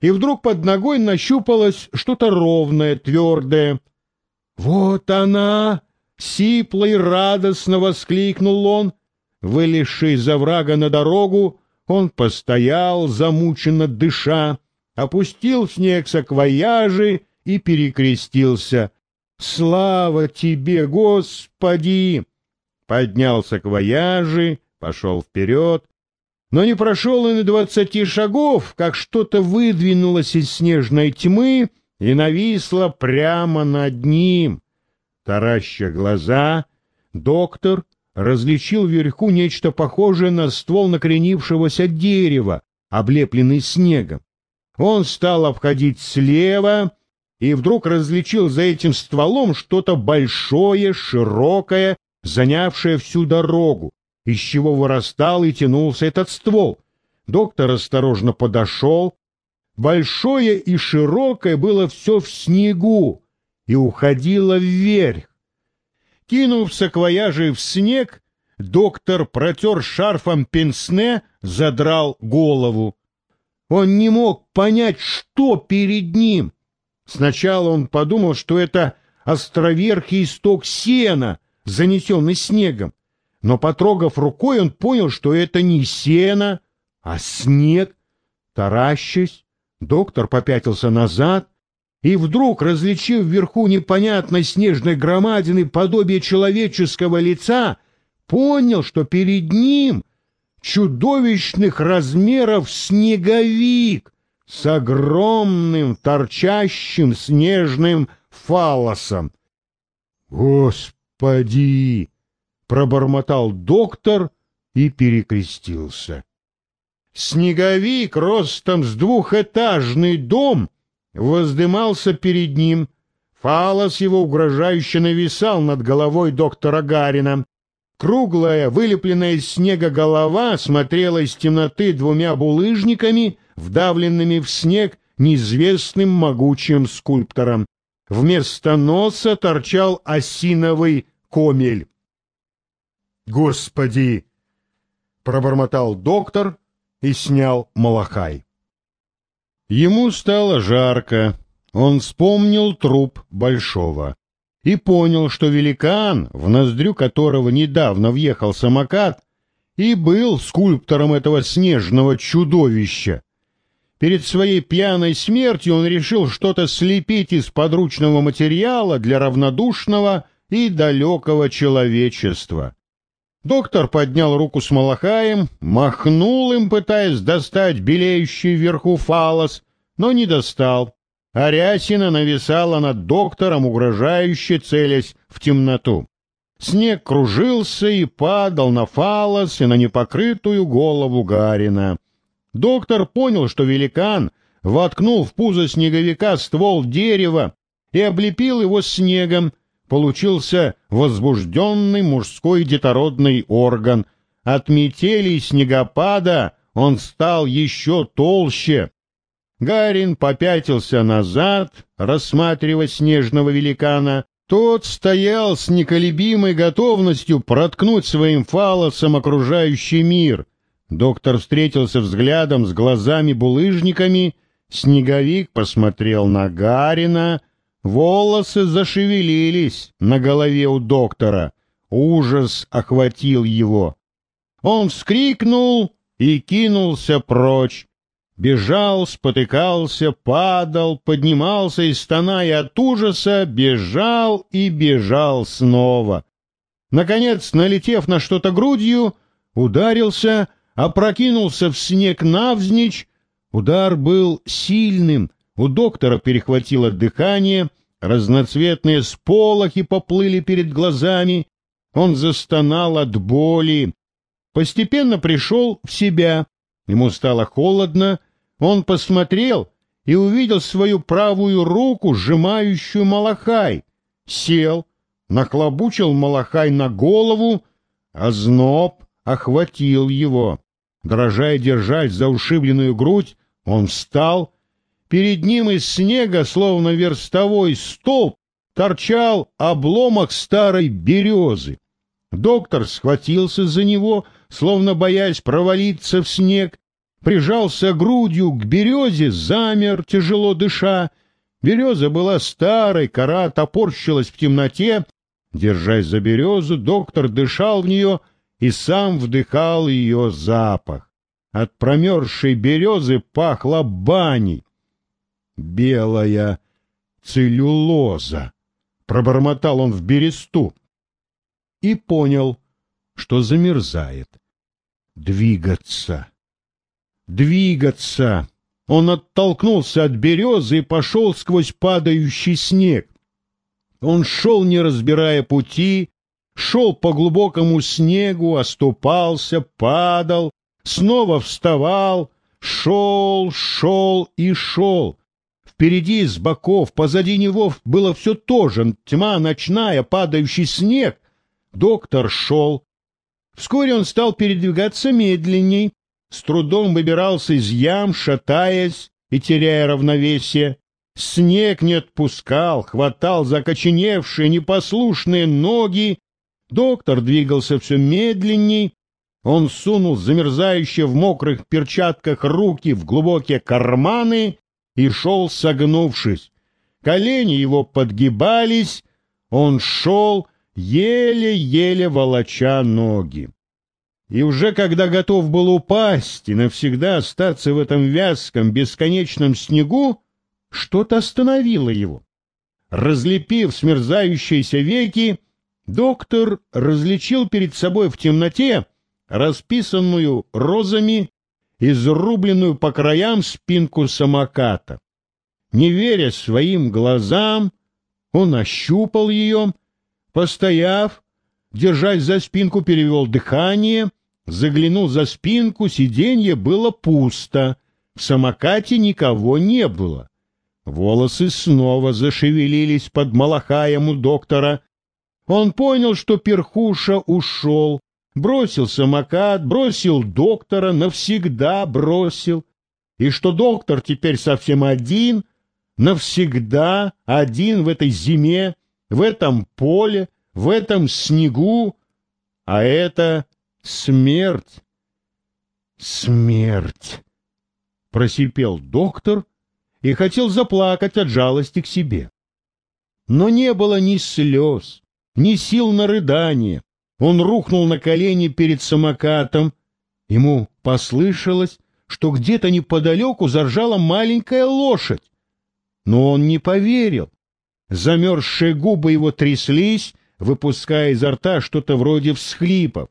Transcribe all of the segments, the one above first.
и вдруг под ногой нащупалось что-то ровное, твердое. «Вот она!» — сипло и радостно воскликнул он. Вылезший из врага на дорогу, он постоял, замученно дыша, опустил в снег саквояжи и перекрестился. «Слава тебе, Господи!» Поднял саквояжи, пошел вперед, но не прошел и на двадцати шагов, как что-то выдвинулось из снежной тьмы и нависло прямо над ним. Тараща глаза, доктор различил вверху нечто похожее на ствол накренившегося дерева, облепленный снегом. Он стал обходить слева и вдруг различил за этим стволом что-то большое, широкое, занявшее всю дорогу из чего вырастал и тянулся этот ствол. Доктор осторожно подошел. Большое и широкое было все в снегу и уходило вверх. Кинув саквояжи в снег, доктор протер шарфом пенсне, задрал голову. Он не мог понять, что перед ним. Сначала он подумал, что это островерхий исток сена, занесенный снегом но, потрогав рукой, он понял, что это не сено, а снег. Таращась, доктор попятился назад и вдруг, различив вверху непонятной снежной громадины подобие человеческого лица, понял, что перед ним чудовищных размеров снеговик с огромным торчащим снежным фалосом. «Господи!» Пробормотал доктор и перекрестился. Снеговик ростом с двухэтажный дом воздымался перед ним. Фалос его угрожающе нависал над головой доктора Гарина. Круглая, вылепленная из снега голова смотрела из темноты двумя булыжниками, вдавленными в снег неизвестным могучим скульптором. Вместо носа торчал осиновый комель. «Господи!» — пробормотал доктор и снял малахай. Ему стало жарко. Он вспомнил труп Большого и понял, что великан, в ноздрю которого недавно въехал самокат, и был скульптором этого снежного чудовища. Перед своей пьяной смертью он решил что-то слепить из подручного материала для равнодушного и далекого человечества. Доктор поднял руку с малахаем, махнул им, пытаясь достать белеющий вверху фалос, но не достал. Арясина нависала над доктором, угрожающе целясь в темноту. Снег кружился и падал на фалос и на непокрытую голову Гарина. Доктор понял, что великан воткнул в пузо снеговика ствол дерева и облепил его снегом, получился возбужденный мужской детородный орган. От метели и снегопада он стал еще толще. Гарин попятился назад, рассматривая снежного великана. Тот стоял с неколебимой готовностью проткнуть своим фалосом окружающий мир. Доктор встретился взглядом с глазами-булыжниками, снеговик посмотрел на Гарина — Волосы зашевелились на голове у доктора. Ужас охватил его. Он вскрикнул и кинулся прочь. Бежал, спотыкался, падал, поднимался и, стоная от ужаса, бежал и бежал снова. Наконец, налетев на что-то грудью, ударился, опрокинулся в снег навзничь. Удар был сильным, у доктора перехватило дыхание, разноцветные сполохи поплыли перед глазами. Он застонал от боли. Постепенно пришел в себя. Ему стало холодно. Он посмотрел и увидел свою правую руку, сжимающую малахай. Сел, нахлобучил малахай на голову, а зноб охватил его. Дрожа и держась за ушибленную грудь, он встал Перед ним из снега, словно верстовой столб, торчал обломок старой березы. Доктор схватился за него, словно боясь провалиться в снег. прижался грудью к березе, замер, тяжело дыша. Береза была старой, кора топорщилась в темноте. Держась за березу, доктор дышал в нее и сам вдыхал ее запах. От промерзшей березы пахло баней. Белая целлюлоза. Пробормотал он в бересту и понял, что замерзает. Двигаться. Двигаться. Он оттолкнулся от березы и пошел сквозь падающий снег. Он шел, не разбирая пути, шел по глубокому снегу, оступался, падал, снова вставал, шел, шел и шел. Впереди, с боков, позади него было все то же, тьма ночная, падающий снег. Доктор шел. Вскоре он стал передвигаться медленней, с трудом выбирался из ям, шатаясь и теряя равновесие. Снег не отпускал, хватал закоченевшие, непослушные ноги. Доктор двигался все медленней. Он сунул замерзающие в мокрых перчатках руки в глубокие карманы и шел согнувшись. Колени его подгибались, он шел, еле-еле волоча ноги. И уже когда готов был упасть и навсегда остаться в этом вязком, бесконечном снегу, что-то остановило его. Разлепив смерзающиеся веки, доктор различил перед собой в темноте расписанную розами изрубленную по краям спинку самоката. Не веря своим глазам, он ощупал ее, постояв, держась за спинку, перевел дыхание, заглянул за спинку, сиденье было пусто, в самокате никого не было. Волосы снова зашевелились под малахаем у доктора. Он понял, что перхуша ушел, бросил самокат, бросил доктора, навсегда бросил, и что доктор теперь совсем один, навсегда один в этой зиме, в этом поле, в этом снегу, а это смерть. Смерть! Просипел доктор и хотел заплакать от жалости к себе. Но не было ни слез, ни сил на рыдание, он рухнул на колени перед самокатом. Ему послышалось, что где-то неподалеку заржала маленькая лошадь. Но он не поверил. Замерзшие губы его тряслись, выпуская изо рта что-то вроде всхлипов.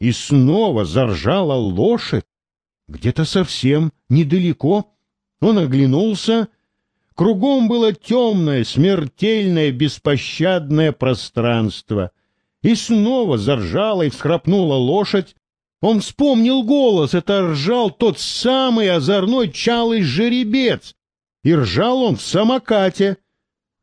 И снова заржала лошадь. Где-то совсем недалеко. Он оглянулся. Кругом было темное, смертельное, беспощадное пространство — и снова заржала и всхрапнула лошадь. Он вспомнил голос, это ржал тот самый озорной чалый жеребец. И ржал он в самокате.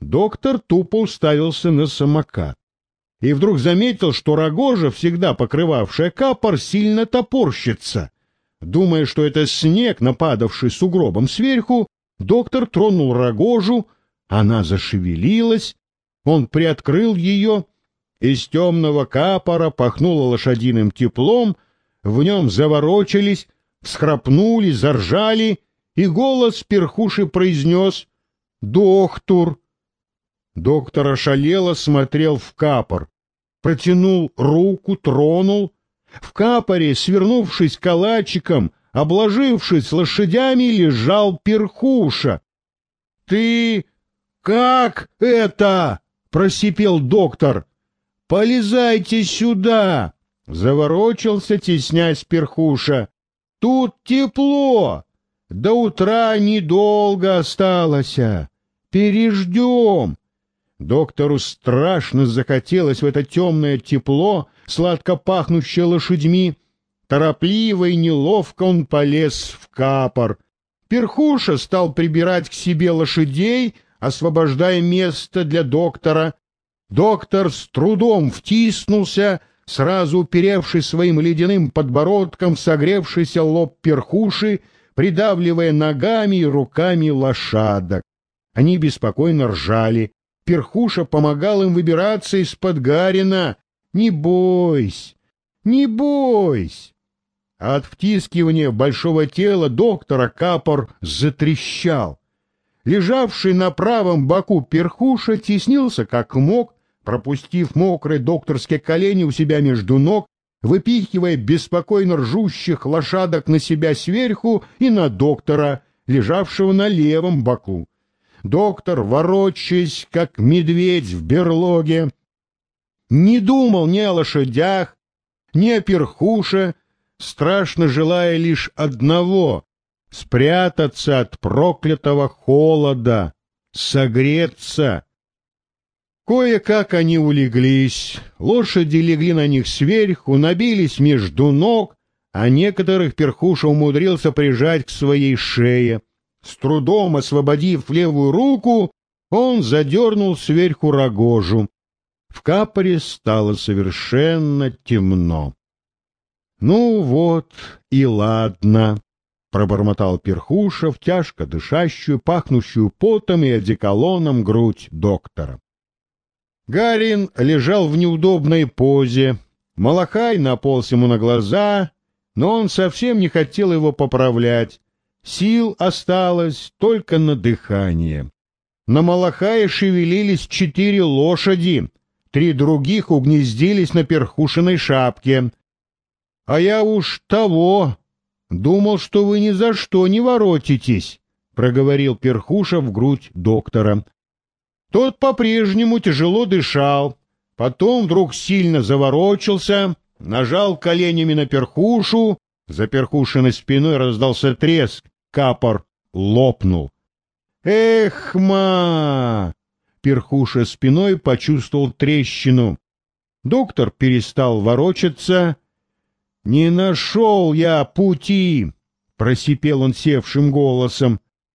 Доктор тупо уставился на самокат. И вдруг заметил, что рогожа, всегда покрывавшая капор, сильно топорщится. Думая, что это снег, нападавший сугробом сверху, доктор тронул рогожу, она зашевелилась, он приоткрыл ее из темного капора пахнуло лошадиным теплом, в нем заворочились, всхрапнули, заржали, и голос перхуши произнес «Доктор!». Доктор ошалело смотрел в капор, протянул руку, тронул. В капоре, свернувшись калачиком, обложившись лошадями, лежал перхуша. — Ты как это? — просипел доктор. «Полезайте сюда!» — заворочился, теснясь перхуша. «Тут тепло! До утра недолго осталось. Переждем!» Доктору страшно захотелось в это темное тепло, сладко пахнущее лошадьми. Торопливо и неловко он полез в капор. Перхуша стал прибирать к себе лошадей, освобождая место для доктора. Доктор с трудом втиснулся, сразу уперевшись своим ледяным подбородком согревшийся лоб перхуши, придавливая ногами и руками лошадок. Они беспокойно ржали. Перхуша помогал им выбираться из-под гарина. «Не бойся, не бойся!» от втискивания большого тела доктора капор затрещал. Лежавший на правом боку перхуша теснился как мог, пропустив мокрые докторские колени у себя между ног, выпихивая беспокойно ржущих лошадок на себя сверху и на доктора, лежавшего на левом боку. Доктор, ворочаясь, как медведь в берлоге, не думал ни о лошадях, ни о перхуше, страшно желая лишь одного — спрятаться от проклятого холода, согреться. Кое-как они улеглись, лошади легли на них сверху, набились между ног, а некоторых перхуша умудрился прижать к своей шее. С трудом освободив левую руку, он задернул сверху рогожу. В капоре стало совершенно темно. — Ну вот и ладно, — пробормотал Перхушев, тяжко дышащую, пахнущую потом и одеколоном грудь доктора. Гарин лежал в неудобной позе. Малахай наполз ему на глаза, но он совсем не хотел его поправлять. Сил осталось только на дыхание. На Малахае шевелились четыре лошади — Три других угнездились на перхушиной шапке. А я уж того. Думал, что вы ни за что не воротитесь, — проговорил перхуша в грудь доктора. Тот по-прежнему тяжело дышал, потом вдруг сильно заворочился, нажал коленями на перхушу, за перхушиной спиной раздался треск, капор лопнул. «Эх, ма!» перхуша спиной почувствовал трещину. Доктор перестал ворочаться. «Не нашел я пути!» — просипел он севшим голосом.